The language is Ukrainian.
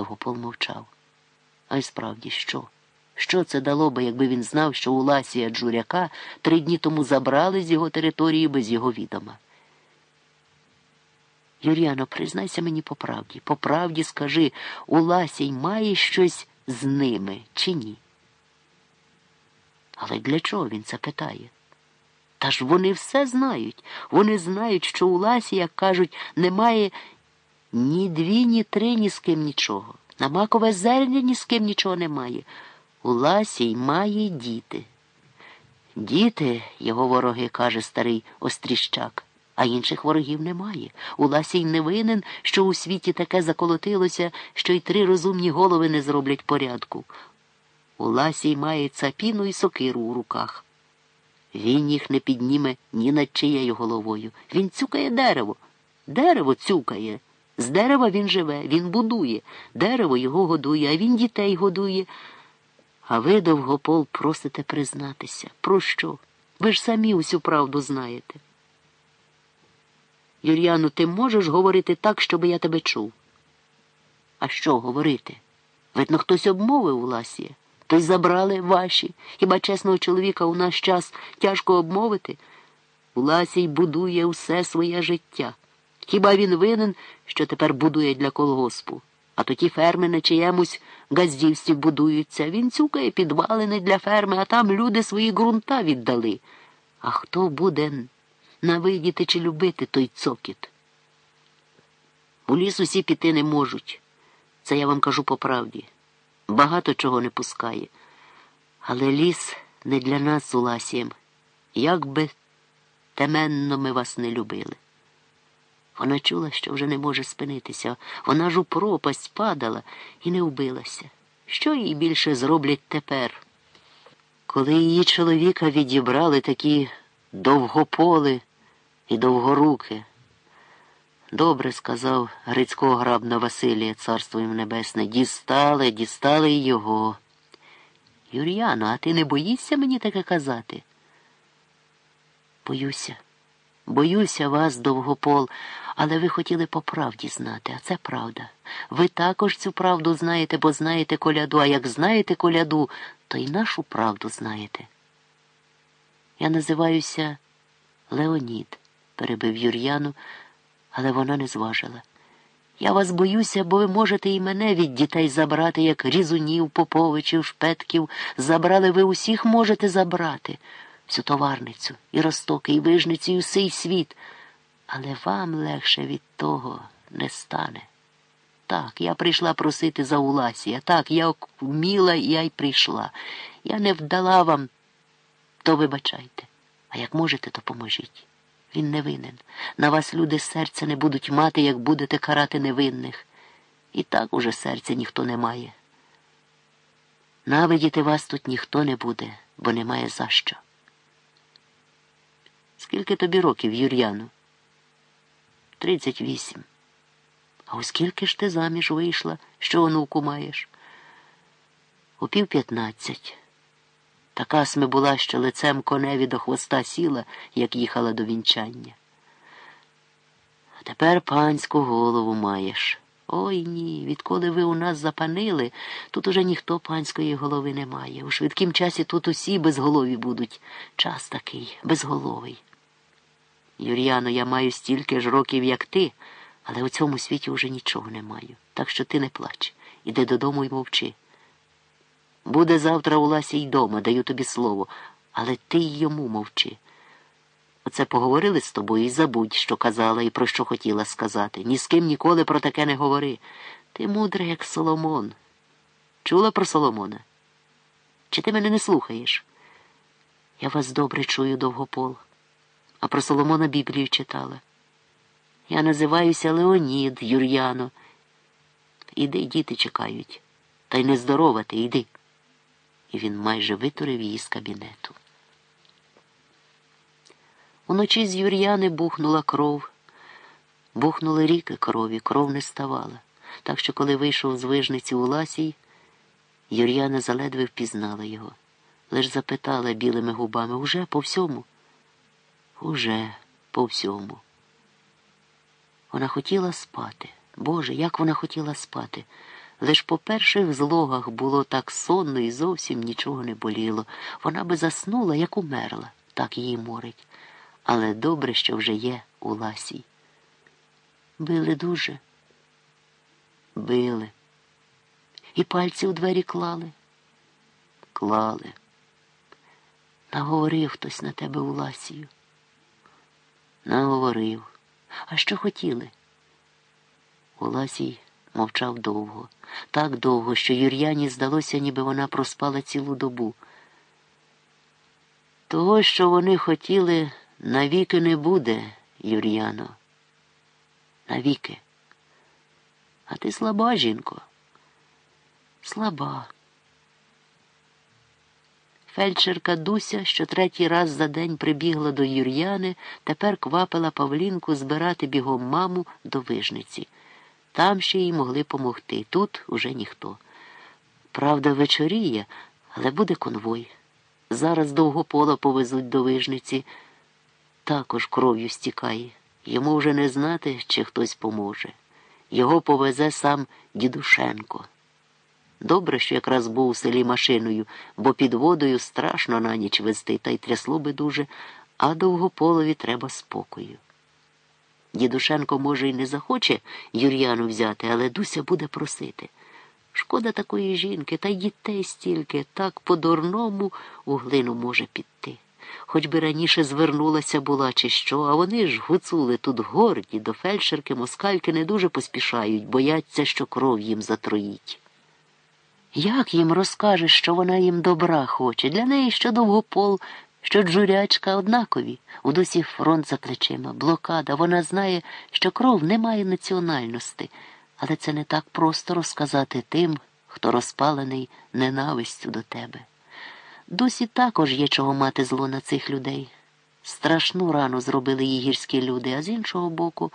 Довгопол мовчав. А й справді, що? Що це дало би, якби він знав, що Уласія Джуряка три дні тому забрали з його території без його відома? Юріано, признайся мені по правді. По правді скажи, Уласій має щось з ними чи ні? Але для чого він це питає? Та ж вони все знають. Вони знають, що у Ласі, як кажуть, немає ні дві, ні три, ні з ким нічого. На макове зерня ні з ким нічого немає. У Ласій має діти. Діти, його вороги, каже старий Остріщак, а інших ворогів немає. У Ласій не винен, що у світі таке заколотилося, що й три розумні голови не зроблять порядку. У Ласій має цапіну і сокиру у руках. Він їх не підніме ні над чиєю головою. Він цюкає дерево. Дерево цюкає. З дерева він живе, він будує. Дерево його годує, а він дітей годує. А ви, довгопол, просите признатися. Про що? Ви ж самі усю правду знаєте. Юр'яну, ти можеш говорити так, щоб я тебе чув? А що говорити? Видно, хтось обмовив Уласія. То й забрали ваші. Хіба чесного чоловіка у наш час тяжко обмовити? Уласій будує усе своє життя. Хіба він винен, що тепер будує для колгоспу? А то ті ферми на чиємусь газдівстві будуються. Він цюкає підвалини для ферми, а там люди свої ґрунта віддали. А хто буде навидіти чи любити той цокіт? У ліс усі піти не можуть. Це я вам кажу по правді багато чого не пускає. Але ліс не для нас Уласієм, як би теменно ми вас не любили. Вона чула, що вже не може спинитися. Вона ж у пропасть падала і не вбилася. Що їй більше зроблять тепер? Коли її чоловіка відібрали такі довгополи і довгоруки, Добре сказав Грицького грабна Василія, царство їм небесне. Дістали, дістали його. Юр'яно, а ти не боїшся мені таке казати? Боюся, боюся вас, довгопол, але ви хотіли по правді знати, а це правда. Ви також цю правду знаєте, бо знаєте коляду, а як знаєте коляду, то й нашу правду знаєте. Я називаюся Леонід, перебив Юр'яну але вона не зважила. Я вас боюся, бо ви можете і мене від дітей забрати, як різунів, поповичів, шпетків. Забрали ви усіх можете забрати, всю товарницю, і ростоки, і вижниці, і усий світ. Але вам легше від того не стане. Так, я прийшла просити за Уласія. Так, я вміла, я й прийшла. Я не вдала вам, то вибачайте. А як можете, то поможіть. Він не винен. На вас люди серця не будуть мати, як будете карати невинних. І так уже серця ніхто не має. Навидіти вас тут ніхто не буде, бо немає за що. Скільки тобі років, Юр'яну? Тридцять вісім. А у скільки ж ти заміж вийшла, що онуку маєш? У пів п'ятнадцять. Така сме була, що лицем коневі до хвоста сіла, як їхала до вінчання. А тепер панську голову маєш. Ой ні, відколи ви у нас запанили, тут уже ніхто панської голови не має. У швидкім часі тут усі безголові будуть. Час такий, безголовий. Юр'яно, я маю стільки ж років, як ти, але у цьому світі уже нічого не маю. Так що ти не плач. Іди додому і мовчи. Буде завтра у Ласі й дома, даю тобі слово, але ти й йому мовчи. Оце поговорили з тобою і забудь, що казала і про що хотіла сказати. Ні з ким ніколи про таке не говори. Ти мудра, як Соломон. Чула про Соломона? Чи ти мене не слухаєш? Я вас добре чую, довгопол, а про Соломона Біблію читала. Я називаюся Леонід, Юр'яно. Іди, діти чекають. Та й нездорова ти, йди і він майже витурив її з кабінету. Уночі з Юр'яни бухнула кров, бухнули ріки крові, кров не ставала. Так що, коли вийшов з вижниці у ласій, Юр'яна заледве впізнала його. Лиш запитала білими губами уже по всьому? Уже по всьому. Вона хотіла спати. Боже, як вона хотіла спати. Лиш по перших злогах було так сонно і зовсім нічого не боліло. Вона би заснула, як умерла, так її морить. Але добре, що вже є у ласій. Били дуже. Били. І пальці у двері клали. Клали. Наговорив хтось на тебе у ласію. Наговорив. А що хотіли? Уласій мовчав довго, так довго, що Юр'яні здалося, ніби вона проспала цілу добу. Того, що вони хотіли, навіки не буде, Юр'яно. Навіки. А ти слаба, жінко. Слаба. Фельдшерка Дуся, що третій раз за день прибігла до Юр'яни, тепер квапила Павлінку збирати бігом маму до вижниці. Там ще їй могли помогти, тут уже ніхто. Правда, вечоріє, але буде конвой. Зараз довгопола повезуть до вижниці, також кров'ю стікає. Йому вже не знати, чи хтось поможе. Його повезе сам дідушенко. Добре, що якраз був у селі машиною, бо під водою страшно на ніч вести, та й трясло би дуже, а довгополові треба спокою. Дідушенко, може, й не захоче Юр'яну взяти, але Дуся буде просити. Шкода такої жінки, та й дітей стільки, так по-дурному у глину може піти. Хоч би раніше звернулася була, чи що, а вони ж гуцули тут горді, до фельдшерки москальки не дуже поспішають, бояться, що кров їм затроїть. Як їм розкажеш, що вона їм добра хоче? Для неї що довгопол, що джурячка однакові, у досі фронт за плечима, блокада. Вона знає, що кров не має національності, але це не так просто розказати тим, хто розпалений ненавистю до тебе. Досі також є чого мати зло на цих людей. Страшну рану зробили її гірські люди, а з іншого боку.